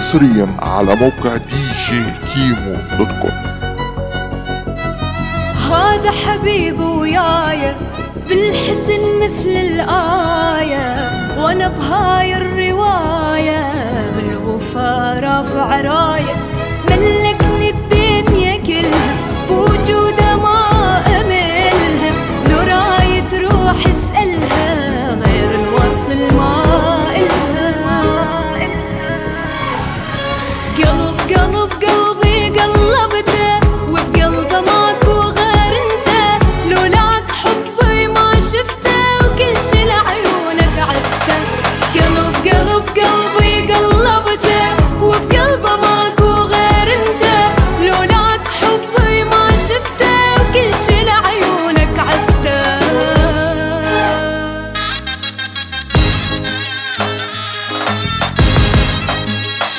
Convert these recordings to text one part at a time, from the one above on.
حصريا على موقع DJ Kimo dot com. هذا حبيب وياي بالحسن مثل الآية وأنا بهاي الرواية بالوفا رافع راية.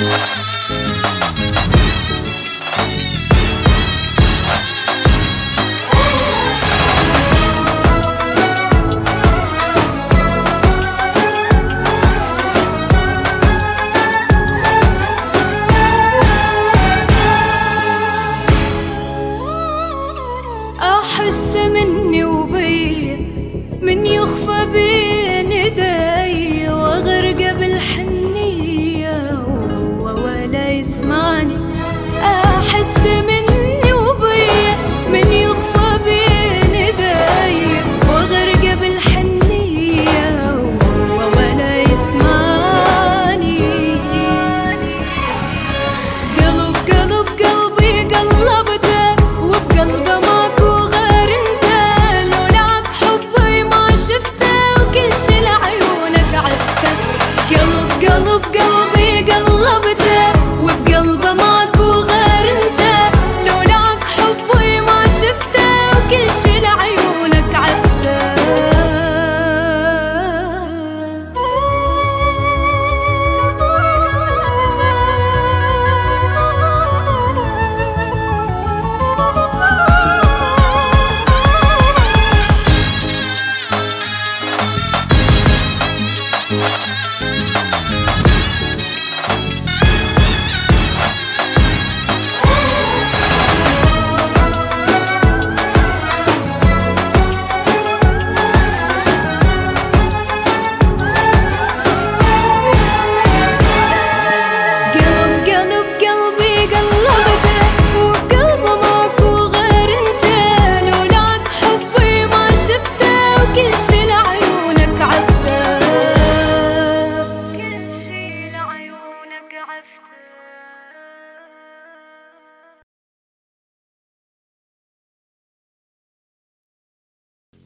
Yeah.